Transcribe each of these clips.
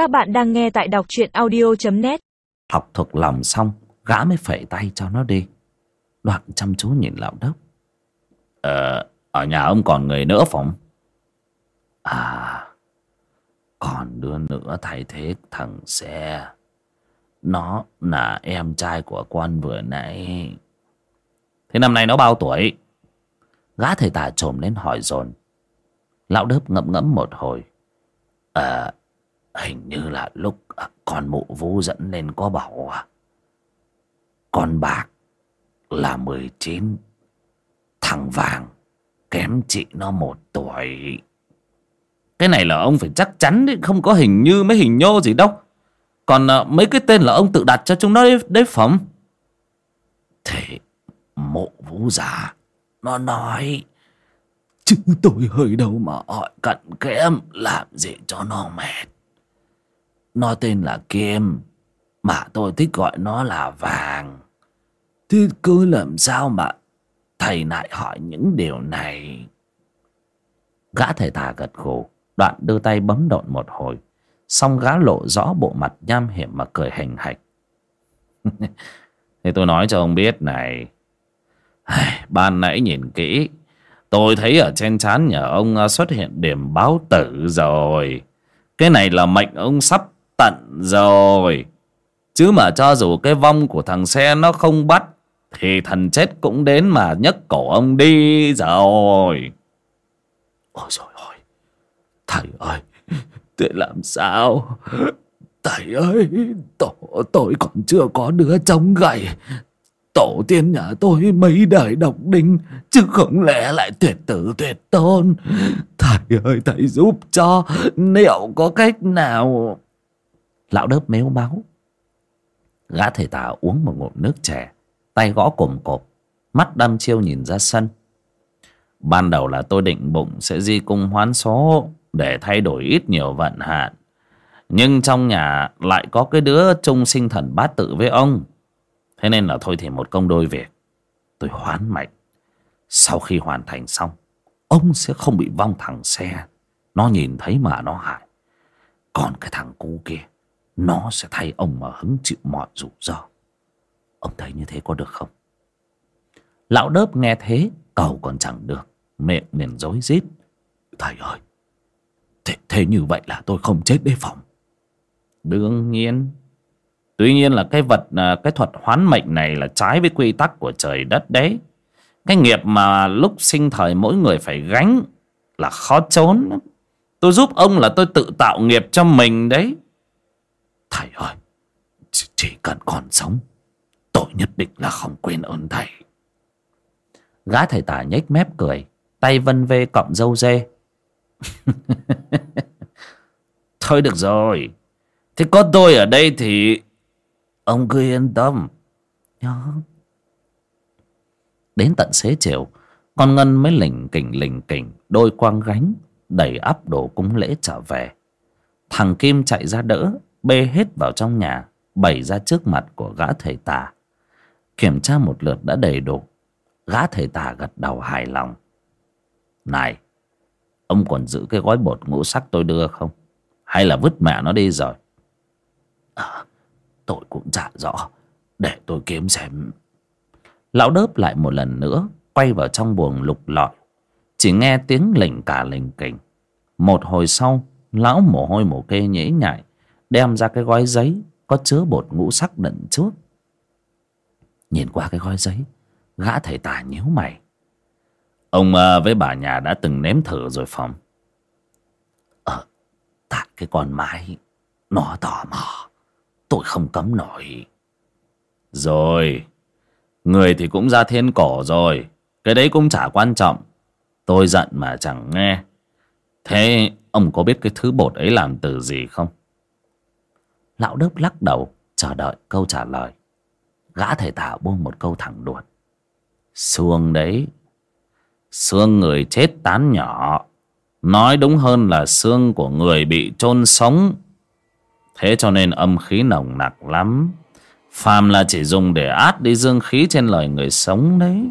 Các bạn đang nghe tại đọc truyện audio.net Học thuộc lòng xong, Gã mới phẩy tay cho nó đi. Đoạn chăm chú nhìn lão đốc. Ờ Ở nhà ông còn người nữa phòng À Còn đứa nữa thay thế thằng xe. Nó là em trai của con vừa nãy. Thế năm nay nó bao tuổi? Gã thầy tà trồm lên hỏi dồn. Lão đớp ngẫm ngẫm một hồi. Ờ Hình như là lúc à, con mụ vũ dẫn lên có bảo à Con bạc là mười chín Thằng vàng kém chị nó một tuổi. Cái này là ông phải chắc chắn đấy Không có hình như mấy hình nhô gì đâu. Còn uh, mấy cái tên là ông tự đặt cho chúng nó đấy, đấy phẩm. Thế mộ vũ giả Nó nói Chứ tôi hơi đâu mà hỏi cận kém Làm gì cho nó mệt. Nó tên là Kim, Mà tôi thích gọi nó là Vàng. Thế cứ làm sao mà Thầy lại hỏi những điều này? Gã thầy tà gật gù, Đoạn đưa tay bấm độn một hồi. Xong gã lộ rõ bộ mặt nham hiểm mà cười hình hạch. Thế tôi nói cho ông biết này. Ban nãy nhìn kỹ, Tôi thấy ở trên trán nhà ông à, xuất hiện điểm báo tử rồi. Cái này là mệnh ông sắp tận rồi. Chứ mà cho dù cái vong của thằng xe nó không bắt Thì thần chết cũng đến mà nhấc cổ ông đi rồi. Ôi trời ơi Thầy ơi Tôi làm sao? Thầy ơi tổ, Tôi còn chưa có đứa chống gậy Tổ tiên nhà tôi mấy đời độc đinh Chứ không lẽ lại tuyệt tử tuyệt tôn? Thầy ơi thầy giúp cho Liệu có cách nào Lão đớp méo máu. Gã thầy tà uống một ngụm nước chè, Tay gõ cồm cộp, Mắt đăm chiêu nhìn ra sân. Ban đầu là tôi định bụng sẽ di cung hoán số Để thay đổi ít nhiều vận hạn. Nhưng trong nhà lại có cái đứa trung sinh thần bát tự với ông. Thế nên là thôi thì một công đôi việc Tôi hoán mệnh Sau khi hoàn thành xong, Ông sẽ không bị vong thằng xe. Nó nhìn thấy mà nó hại. Còn cái thằng cu kia nó sẽ thay ông mà hứng chịu mọi rủi ro. Ông thấy như thế có được không? Lão đớp nghe thế Cầu còn chẳng được. Miệng liền dối rít. Thầy ơi thế, thế như vậy là tôi không chết đề phòng. Đương nhiên. Tuy nhiên là cái vật à, Cái thuật hoán mệnh này là trái với quy tắc của trời đất đấy. Cái nghiệp mà lúc sinh thời mỗi người phải gánh Là khó trốn Tôi giúp ông là tôi tự tạo nghiệp cho mình đấy. Thầy ơi Chỉ, chỉ cần còn sống Tôi nhất định là không quên ơn thầy. Gã thầy tả nhếch mép cười Tay vân vê cọng dâu dê Thôi được rồi Thế có tôi ở đây thì Ông cứ yên tâm. Nhớ. Đến tận xế chiều Con Ngân mới lỉnh kỉnh lỉnh kỉnh Đôi quang gánh Đẩy ắp đồ cúng lễ trở về. Thằng Kim chạy ra đỡ Bê hết vào trong nhà Bày ra trước mặt của gã thầy tà. Kiểm tra một lượt đã đầy đủ. Gã thầy tà gật đầu hài lòng. Này Ông còn giữ cái gói bột ngũ sắc tôi đưa không? Hay là vứt mẹ nó đi rồi? À, Tôi cũng chả rõ. Để tôi kiếm xem. Lão đớp lại một lần nữa Quay vào trong buồng lục lọi. Chỉ nghe tiếng lỉnh cả lỉnh kỉnh Một hồi sau Lão mồ hôi mồ kê nhễ nhại. Đem ra cái gói giấy, Có chứa bột ngũ sắc đựng trước Nhìn qua cái gói giấy, Gã thầy tà nhíu mày. Ông à, với bà nhà đã từng nếm thử rồi phòng Ờ Tại cái con mái, Nó tò mò. Tôi không cấm nổi. Rồi, Người thì cũng ra thiên cổ rồi. Cái đấy cũng chả quan trọng. Tôi giận mà chẳng nghe. Thế ông có biết cái thứ bột ấy làm từ gì không? Lão đớp lắc đầu, Chờ đợi câu trả lời. Gã thầy tả buông một câu thẳng đuột Xương đấy, Xương người chết tán nhỏ. Nói đúng hơn là xương của người bị chôn sống. Thế cho nên âm khí nồng nặc lắm. Phàm là chỉ dùng để át đi dương khí trên lời người sống đấy.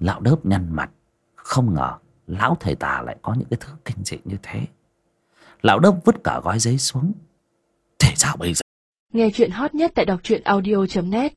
Lão đớp nhăn mặt. Không ngờ Lão thầy tà lại có những cái thứ kinh dị như thế lão đốc vứt cả gói giấy xuống. Thế sao bây giờ? Nghe chuyện hot nhất tại đọc truyện audio.net